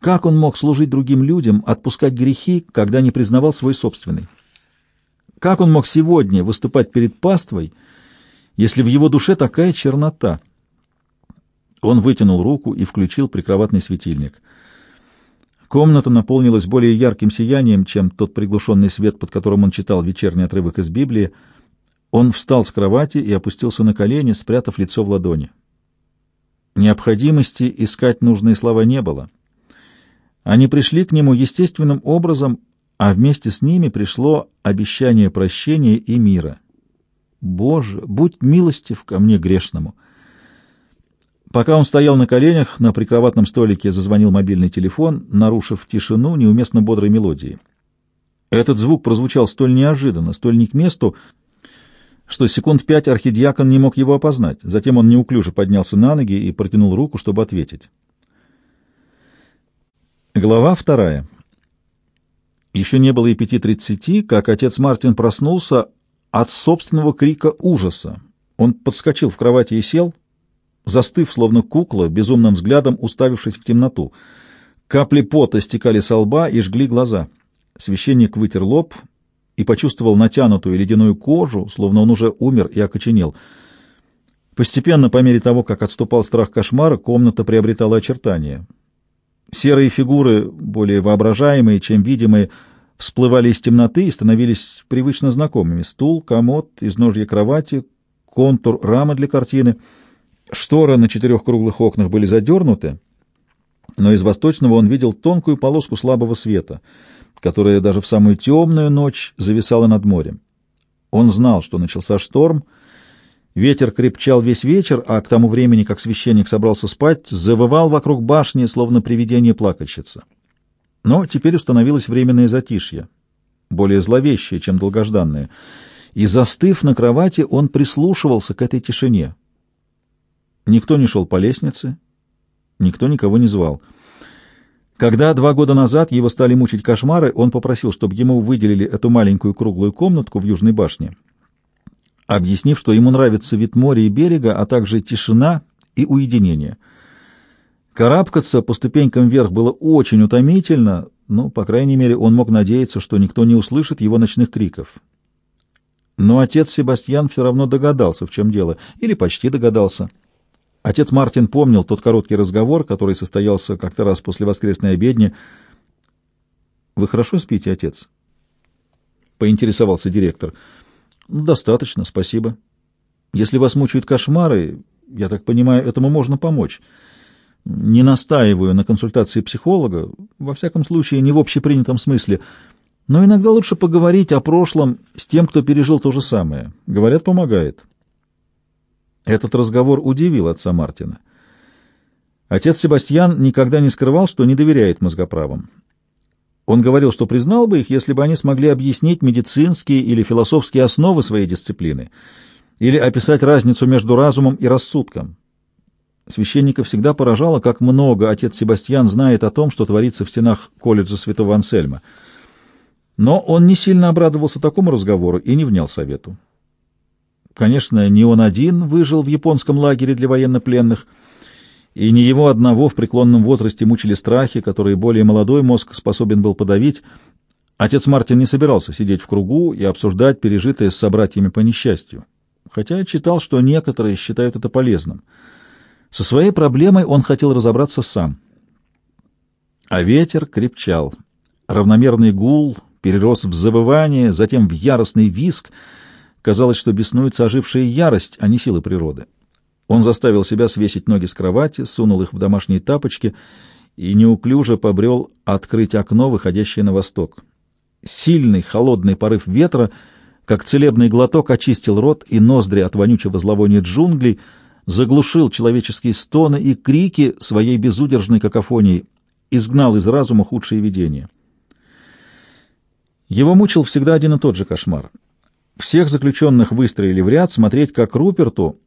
Как он мог служить другим людям, отпускать грехи, когда не признавал свой собственный? Как он мог сегодня выступать перед паствой, если в его душе такая чернота? Он вытянул руку и включил прикроватный светильник. Комната наполнилась более ярким сиянием, чем тот приглушенный свет, под которым он читал вечерний отрывок из Библии. Он встал с кровати и опустился на колени, спрятав лицо в ладони. Необходимости искать нужные слова не было. Они пришли к нему естественным образом, а вместе с ними пришло обещание прощения и мира. «Боже, будь милостив ко мне грешному!» Пока он стоял на коленях, на прикроватном столике зазвонил мобильный телефон, нарушив тишину неуместно бодрой мелодии. Этот звук прозвучал столь неожиданно, столь не к месту, что секунд пять архидиакон не мог его опознать. Затем он неуклюже поднялся на ноги и протянул руку, чтобы ответить. Глава вторая. Еще не было и пяти тридцати, как отец Мартин проснулся от собственного крика ужаса. Он подскочил в кровати и сел, застыв, словно кукла, безумным взглядом уставившись в темноту. Капли пота стекали со лба и жгли глаза. Священник вытер лоб и почувствовал натянутую ледяную кожу, словно он уже умер и окоченел. Постепенно, по мере того, как отступал страх кошмара, комната приобретала очертания. Серые фигуры, более воображаемые, чем видимые, всплывали из темноты и становились привычно знакомыми. Стул, комод, изножье кровати, контур рамы для картины — Шторы на четырех круглых окнах были задернуты, но из восточного он видел тонкую полоску слабого света, которая даже в самую темную ночь зависала над морем. Он знал, что начался шторм, ветер крепчал весь вечер, а к тому времени, как священник собрался спать, завывал вокруг башни, словно привидение плакальщица. Но теперь установилось временное затишье, более зловещее, чем долгожданное, и, застыв на кровати, он прислушивался к этой тишине — Никто не шел по лестнице, никто никого не звал. Когда два года назад его стали мучить кошмары, он попросил, чтобы ему выделили эту маленькую круглую комнатку в Южной башне, объяснив, что ему нравится вид моря и берега, а также тишина и уединение. Карабкаться по ступенькам вверх было очень утомительно, но, по крайней мере, он мог надеяться, что никто не услышит его ночных криков. Но отец Себастьян все равно догадался, в чем дело, или почти догадался. Отец Мартин помнил тот короткий разговор, который состоялся как-то раз после воскресной обедни. «Вы хорошо спите, отец?» — поинтересовался директор. «Ну, «Достаточно, спасибо. Если вас мучают кошмары, я так понимаю, этому можно помочь. Не настаиваю на консультации психолога, во всяком случае, не в общепринятом смысле, но иногда лучше поговорить о прошлом с тем, кто пережил то же самое. Говорят, помогает». Этот разговор удивил отца Мартина. Отец Себастьян никогда не скрывал, что не доверяет мозгоправам. Он говорил, что признал бы их, если бы они смогли объяснить медицинские или философские основы своей дисциплины или описать разницу между разумом и рассудком. Священника всегда поражало, как много отец Себастьян знает о том, что творится в стенах колледжа святого Ансельма. Но он не сильно обрадовался такому разговору и не внял совету. Конечно, не он один выжил в японском лагере для военнопленных, и не его одного в преклонном возрасте мучили страхи, которые более молодой мозг способен был подавить. Отец Мартин не собирался сидеть в кругу и обсуждать пережитое с собратьями по несчастью, хотя читал, что некоторые считают это полезным. Со своей проблемой он хотел разобраться сам. А ветер крепчал. Равномерный гул перерос в завывание, затем в яростный визг — Казалось, что беснуется ожившая ярость, а не силы природы. Он заставил себя свесить ноги с кровати, сунул их в домашние тапочки и неуклюже побрел открыть окно, выходящее на восток. Сильный холодный порыв ветра, как целебный глоток, очистил рот и ноздри от вонючего зловония джунглей, заглушил человеческие стоны и крики своей безудержной какофонией, изгнал из разума худшие видения. Его мучил всегда один и тот же кошмар — всех заключенных выстроили в ряд смотреть, как Руперту,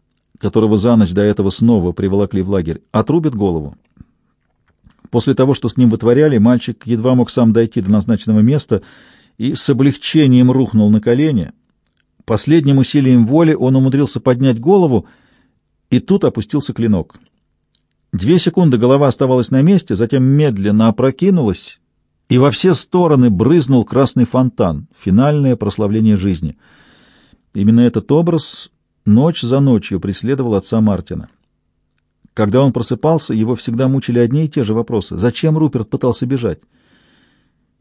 которого за ночь до этого снова приволокли в лагерь, отрубит голову. После того, что с ним вытворяли, мальчик едва мог сам дойти до назначенного места и с облегчением рухнул на колени. Последним усилием воли он умудрился поднять голову, и тут опустился клинок. Две секунды голова оставалась на месте, затем медленно опрокинулась, и во все стороны брызнул красный фонтан, финальное прославление жизни. Именно этот образ ночь за ночью преследовал отца Мартина. Когда он просыпался, его всегда мучили одни и те же вопросы. Зачем Руперт пытался бежать?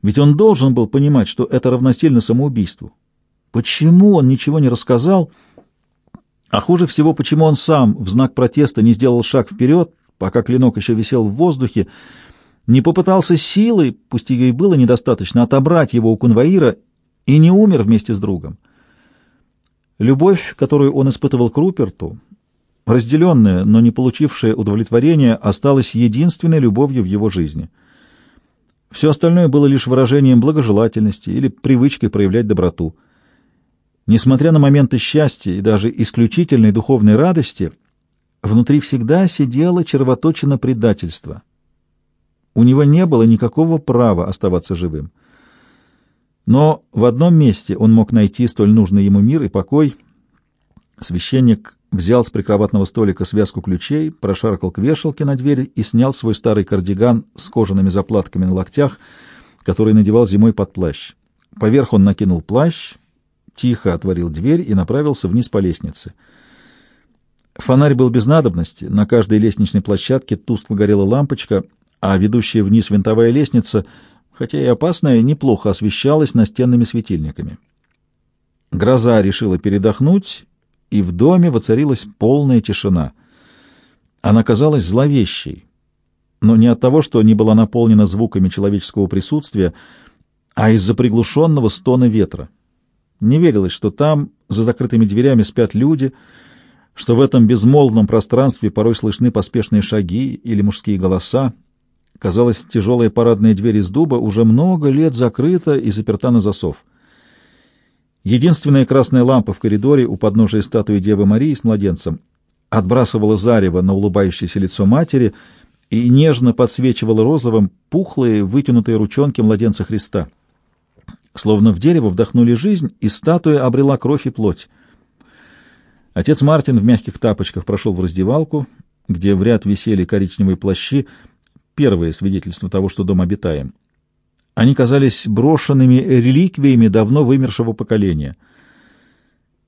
Ведь он должен был понимать, что это равносильно самоубийству. Почему он ничего не рассказал? А хуже всего, почему он сам в знак протеста не сделал шаг вперед, пока клинок еще висел в воздухе, не попытался силой, пусть ее и было недостаточно, отобрать его у конвоира и не умер вместе с другом. Любовь, которую он испытывал к Руперту, разделенная, но не получившая удовлетворения, осталась единственной любовью в его жизни. Все остальное было лишь выражением благожелательности или привычкой проявлять доброту. Несмотря на моменты счастья и даже исключительной духовной радости, внутри всегда сидело червоточина предательства. У него не было никакого права оставаться живым. Но в одном месте он мог найти столь нужный ему мир и покой. Священник взял с прикроватного столика связку ключей, прошаркал к вешалке на двери и снял свой старый кардиган с кожаными заплатками на локтях, который надевал зимой под плащ. Поверх он накинул плащ, тихо отворил дверь и направился вниз по лестнице. Фонарь был без надобности, на каждой лестничной площадке тускло горела лампочка, а ведущая вниз винтовая лестница, хотя и опасная, неплохо освещалась настенными светильниками. Гроза решила передохнуть и в доме воцарилась полная тишина. Она казалась зловещей, но не от того, что не была наполнена звуками человеческого присутствия, а из-за приглушенного стона ветра. Не верилось, что там, за закрытыми дверями, спят люди, что в этом безмолвном пространстве порой слышны поспешные шаги или мужские голоса. Казалось, тяжелая парадная дверь из дуба уже много лет закрыта и заперта на засов. Единственная красная лампа в коридоре у подножия статуи Девы Марии с младенцем отбрасывала зарево на улыбающееся лицо матери и нежно подсвечивала розовым пухлые, вытянутые ручонки младенца Христа. Словно в дерево вдохнули жизнь, и статуя обрела кровь и плоть. Отец Мартин в мягких тапочках прошел в раздевалку, где в ряд висели коричневые плащи, первое свидетельство того, что дом обитаем. Они казались брошенными реликвиями давно вымершего поколения.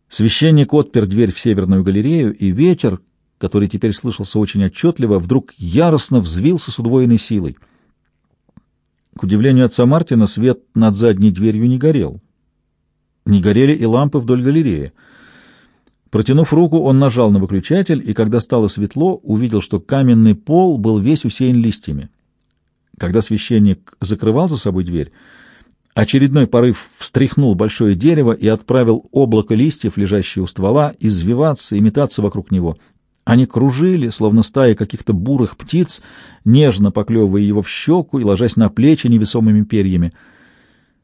Священник отпер дверь в северную галерею, и ветер, который теперь слышался очень отчетливо, вдруг яростно взвился с удвоенной силой. К удивлению отца Мартина, свет над задней дверью не горел. Не горели и лампы вдоль галереи. Протянув руку, он нажал на выключатель, и когда стало светло, увидел, что каменный пол был весь усеян листьями. Когда священник закрывал за собой дверь, очередной порыв встряхнул большое дерево и отправил облако листьев, лежащие у ствола, извиваться и метаться вокруг него. Они кружили, словно стая каких-то бурых птиц, нежно поклевывая его в щеку и ложась на плечи невесомыми перьями —